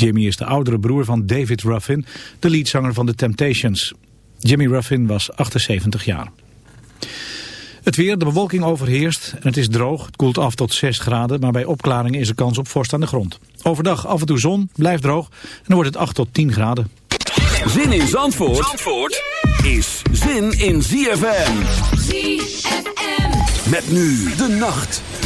Jimmy is de oudere broer van David Ruffin, de leadzanger van The Temptations. Jimmy Ruffin was 78 jaar. Het weer, de bewolking overheerst en het is droog. Het koelt af tot 6 graden, maar bij opklaringen is er kans op vorst aan de grond. Overdag af en toe zon, blijft droog en dan wordt het 8 tot 10 graden. Zin in Zandvoort, Zandvoort is zin in ZFM. ZFM. Met nu de nacht.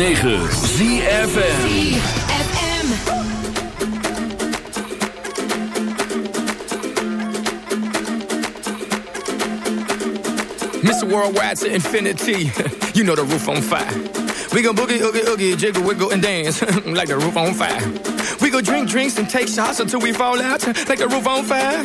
106.9 ZFM. Mr. Worldwide to infinity. you know the roof on fire. We gon' boogie, oogie, oogie, jiggle, wiggle, and dance like the roof on fire. We go drink drinks and take shots until we fall out like the roof on fire.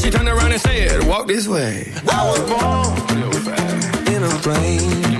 she turned around and said, Walk this way. I was born in a plane.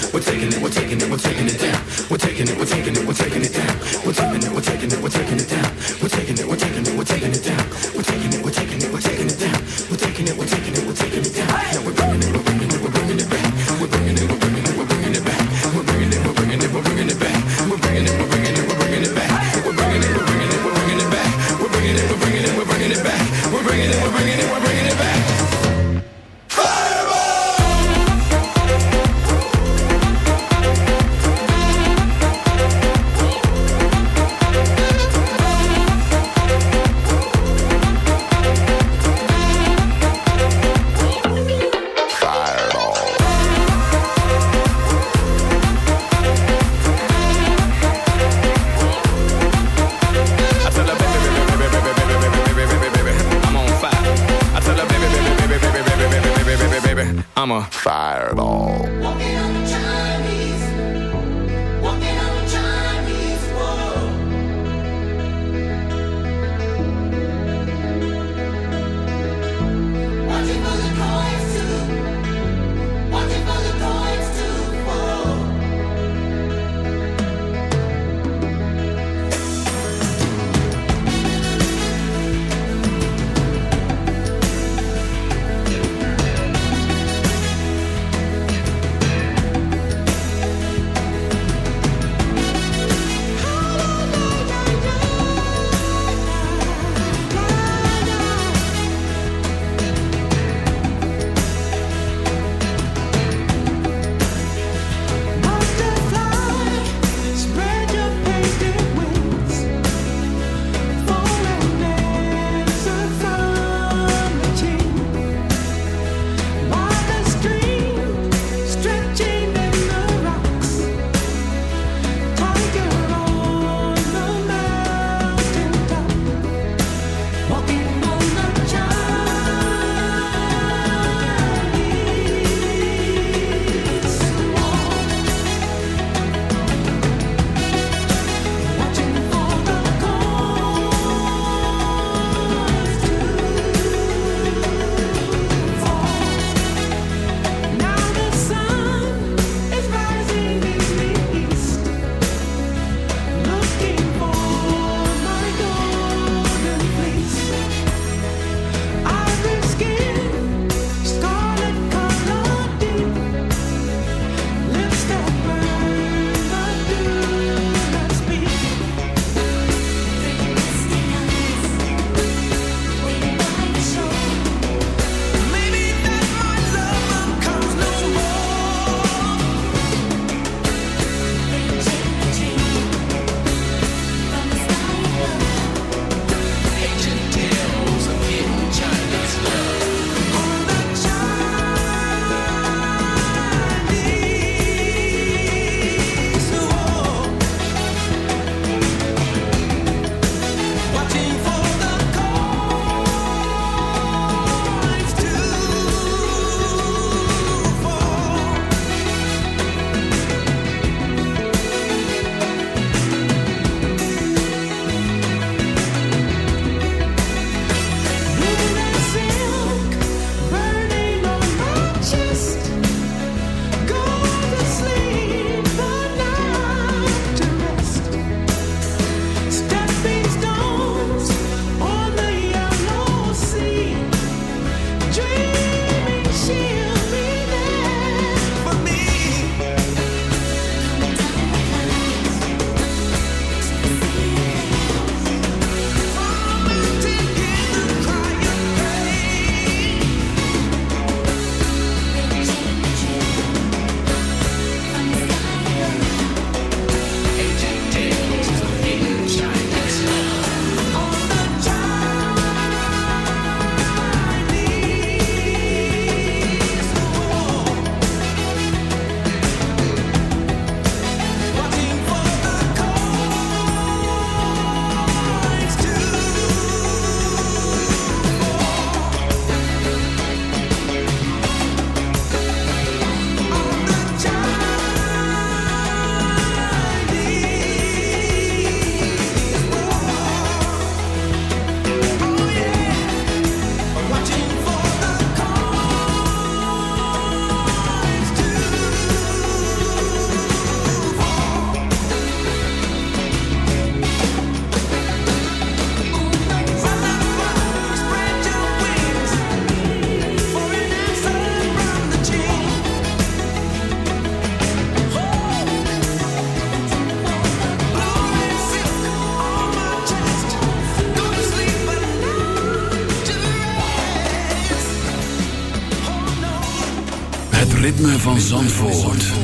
van Zandvoort.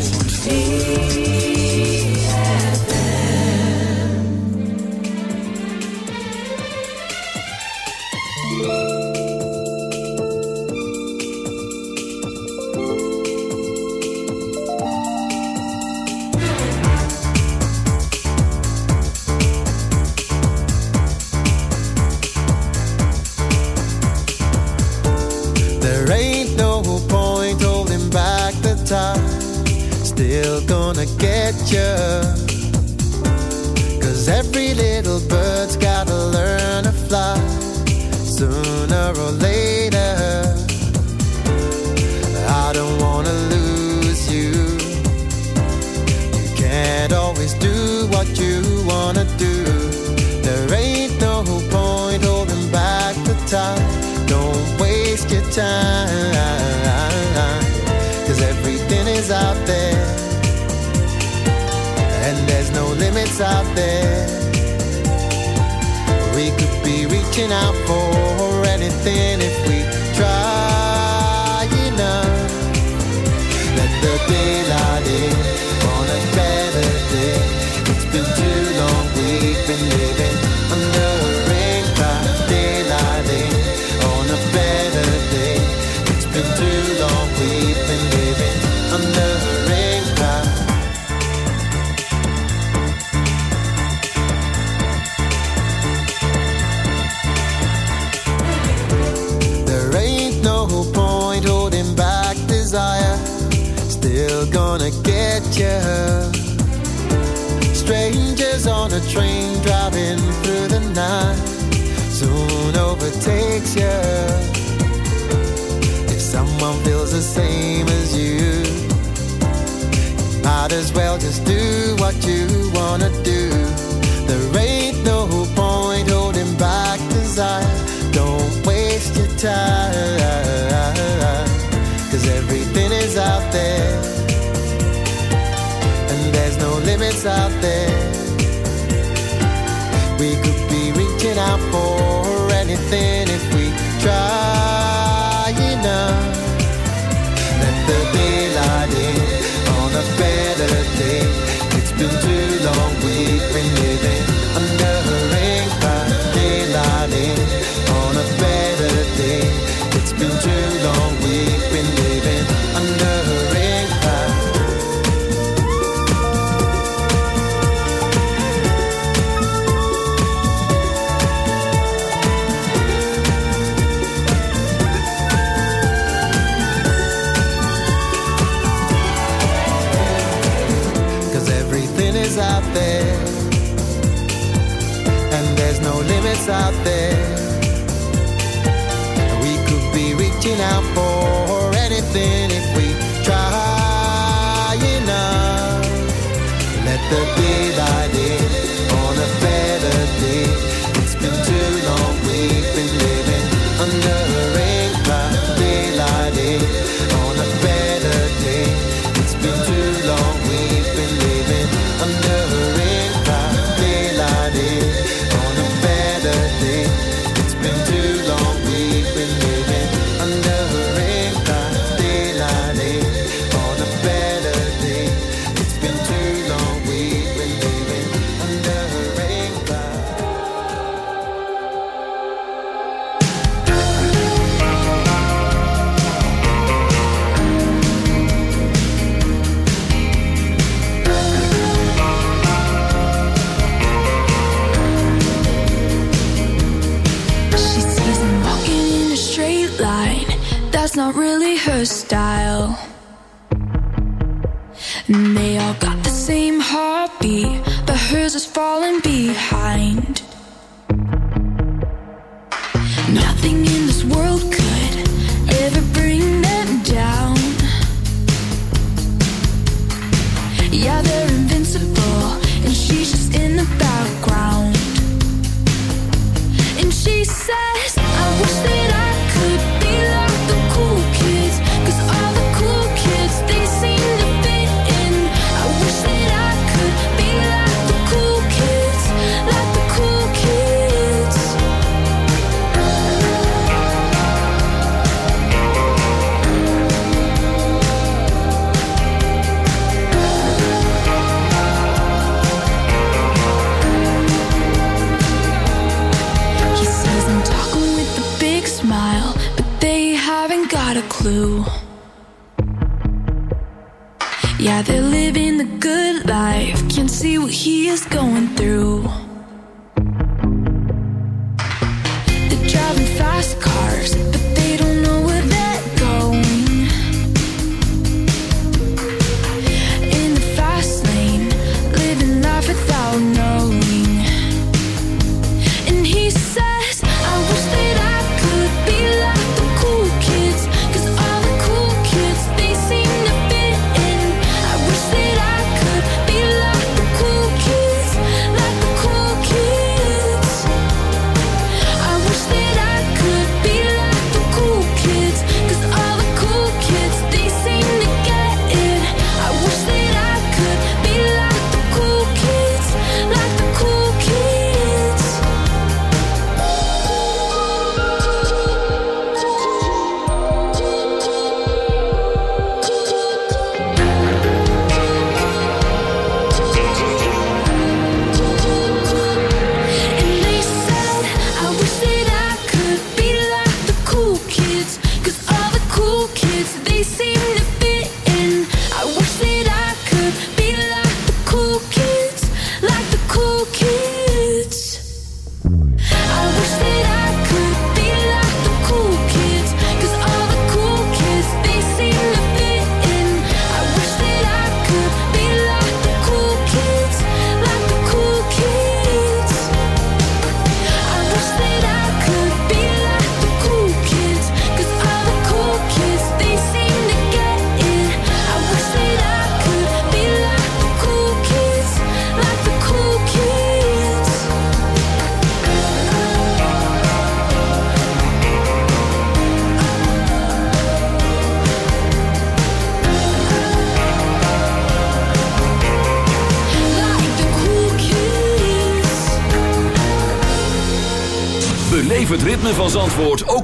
Might as well just do what you wanna do.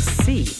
see.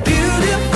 beautiful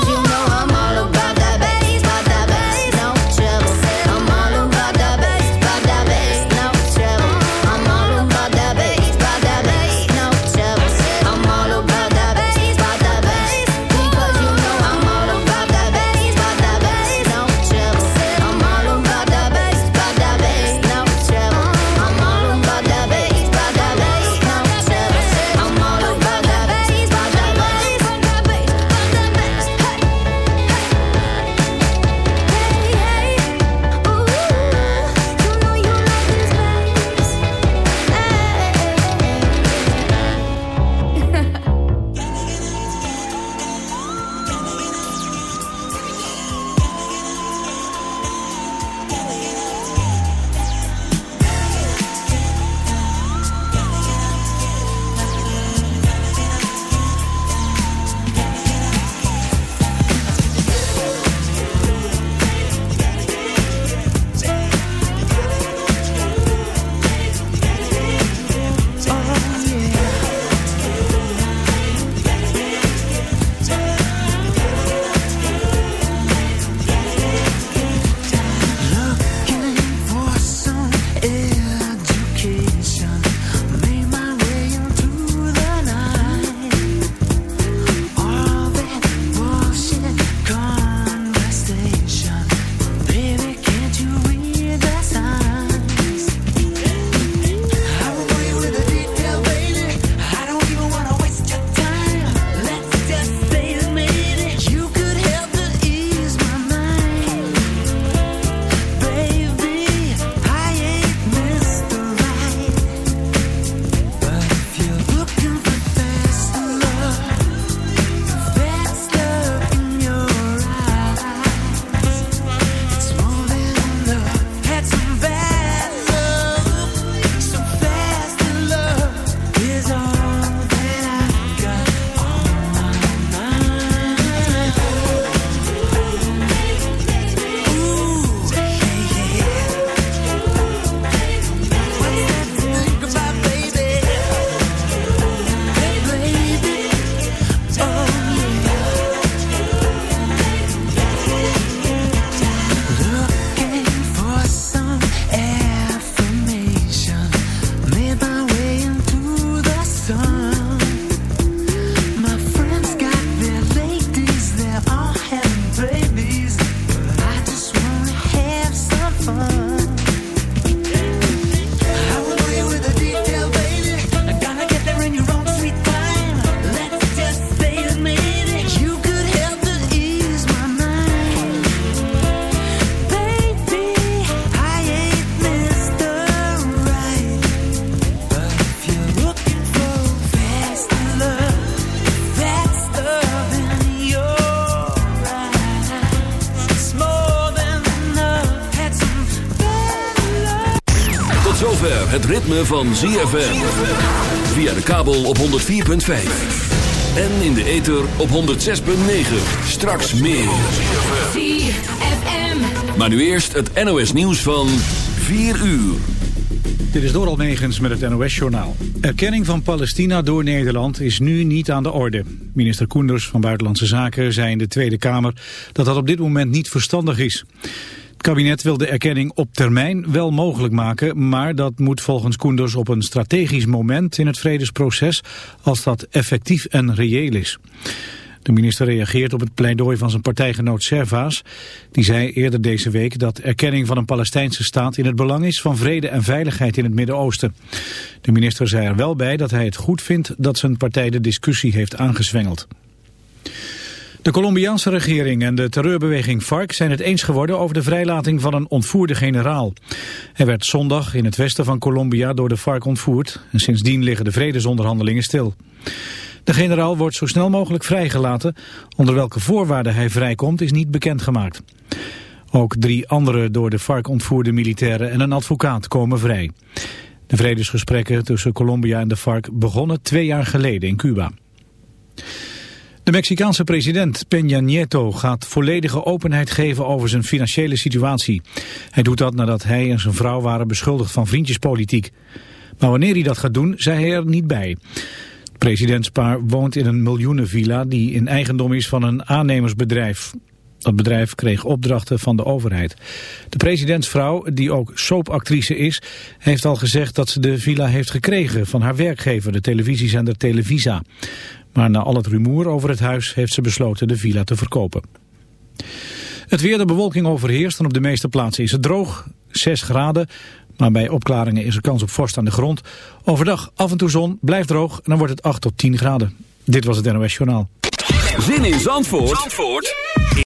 van ZFM. Via de kabel op 104.5. En in de ether op 106.9. Straks meer. ZFM. Maar nu eerst het NOS nieuws van 4 uur. Dit is Doral Negens met het NOS-journaal. Erkenning van Palestina door Nederland is nu niet aan de orde. Minister Koenders van Buitenlandse Zaken zei in de Tweede Kamer... dat dat op dit moment niet verstandig is. Het kabinet wil de erkenning op termijn wel mogelijk maken, maar dat moet volgens Koenders op een strategisch moment in het vredesproces als dat effectief en reëel is. De minister reageert op het pleidooi van zijn partijgenoot Servaas. Die zei eerder deze week dat erkenning van een Palestijnse staat in het belang is van vrede en veiligheid in het Midden-Oosten. De minister zei er wel bij dat hij het goed vindt dat zijn partij de discussie heeft aangezwengeld. De Colombiaanse regering en de terreurbeweging FARC zijn het eens geworden over de vrijlating van een ontvoerde generaal. Hij werd zondag in het westen van Colombia door de FARC ontvoerd en sindsdien liggen de vredesonderhandelingen stil. De generaal wordt zo snel mogelijk vrijgelaten. Onder welke voorwaarden hij vrijkomt is niet bekendgemaakt. Ook drie andere door de FARC ontvoerde militairen en een advocaat komen vrij. De vredesgesprekken tussen Colombia en de FARC begonnen twee jaar geleden in Cuba. De Mexicaanse president Peña Nieto gaat volledige openheid geven over zijn financiële situatie. Hij doet dat nadat hij en zijn vrouw waren beschuldigd van vriendjespolitiek. Maar wanneer hij dat gaat doen, zei hij er niet bij. Het presidentspaar woont in een miljoenenvilla die in eigendom is van een aannemersbedrijf. Dat bedrijf kreeg opdrachten van de overheid. De presidentsvrouw, die ook soapactrice is, heeft al gezegd dat ze de villa heeft gekregen van haar werkgever, de televisiezender Televisa. Maar na al het rumoer over het huis heeft ze besloten de villa te verkopen. Het weer, de bewolking overheerst en op de meeste plaatsen is het droog. 6 graden, maar bij opklaringen is er kans op vorst aan de grond. Overdag af en toe zon, blijft droog en dan wordt het 8 tot 10 graden. Dit was het NOS Journaal. Zin in Zandvoort, Zandvoort?